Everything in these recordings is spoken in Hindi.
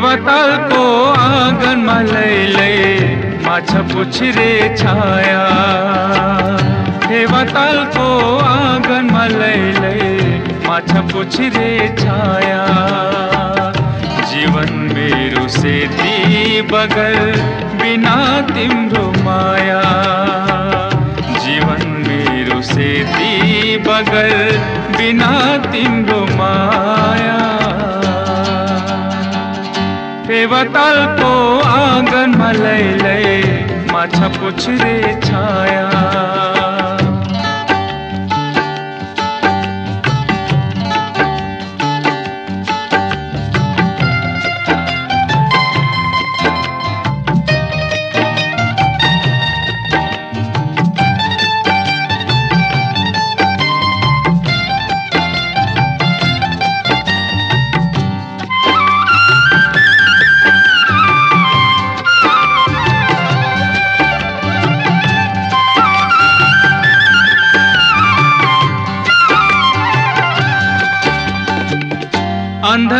फेवतालको आँगनमा माछा पुछ रे छाया। फेवतालको आँगनमा माछा पुछ रे छाया। जीवन मेरो सेती बगल, बिना तिम्रो माया। जीवन मेरो सेती बगल, बिना तिम्रो माया। फेवतालको आँगन लैलै माछा पुछ रे छाया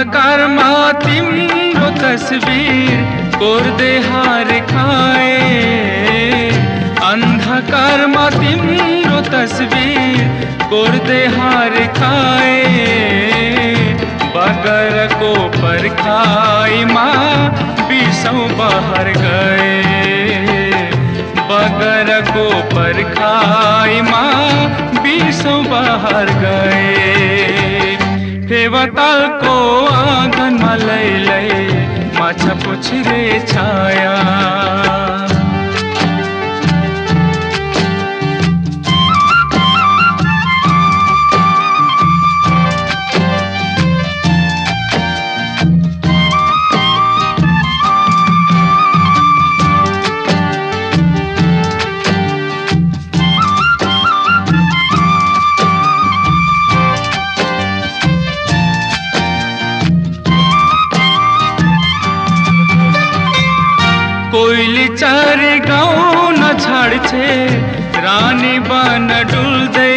अन्धकारमा तिम्रो तस्बिर कोर्दै हार खाए। अन्धकारमा तिम्रो तस्बिर कोर्दै हार खाए। बगरको पर्खाइमा बिसौँ बाहर गए। बगरको पर्खाइमा बिसौँ बाहर गए। फेवतालको मलई लैलै माछा पुछ रे छाया। कोइली चार गाउँ नछाड्छे रानी बन डुल्दै।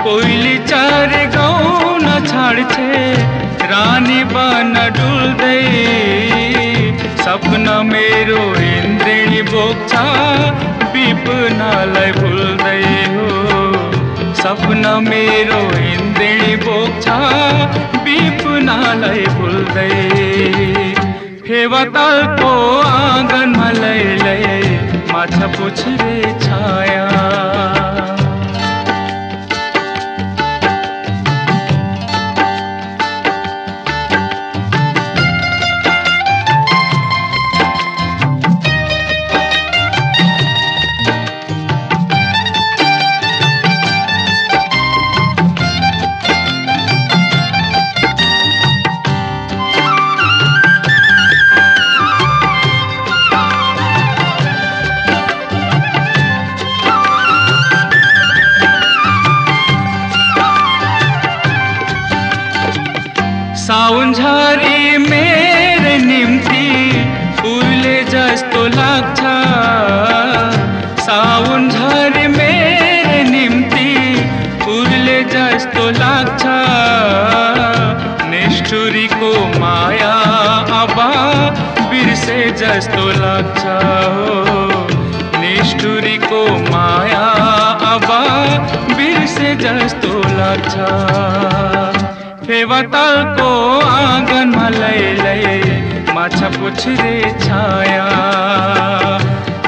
कोइली चार गाउँ नछाड्छे रानी बन डुल्दै। सपना मेरो इन्द्रिणी बोक्छ विपनालाई भुल्दै हो। सपना मेरो इन्द्रिणी बोक्छ विपनालाई भुल्दै। फेवतालको आँगनमा लैलै माछा पुछ रे साउन झरी मेरो निम्ति फुलले जस्तो लाग्छ। साउन झरी मेरो निम्ति फुलले जस्तो लाग्छ। निष्ठुरीको माया अब बिर्से जस्तो लाग्छ। हो निष्ठुरीको माया अब बिर्से जस्तो लाग्छ। फेवतालको आँगनमा लैलै माछा पुछ रे छाया।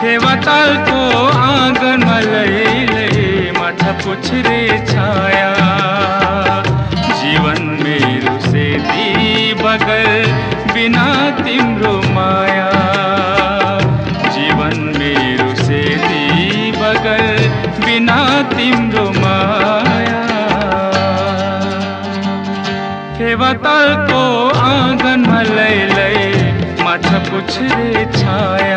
फेवतालको आँगनमा लैलै माछा पुछ रे छाया। जीवन मेरो सेती बगल, बिना तिम्रो माया। जीवन मेरो सेती बगल, बिना तिम्रो फेवतालको ले लैलै माछा पुछ रे छाया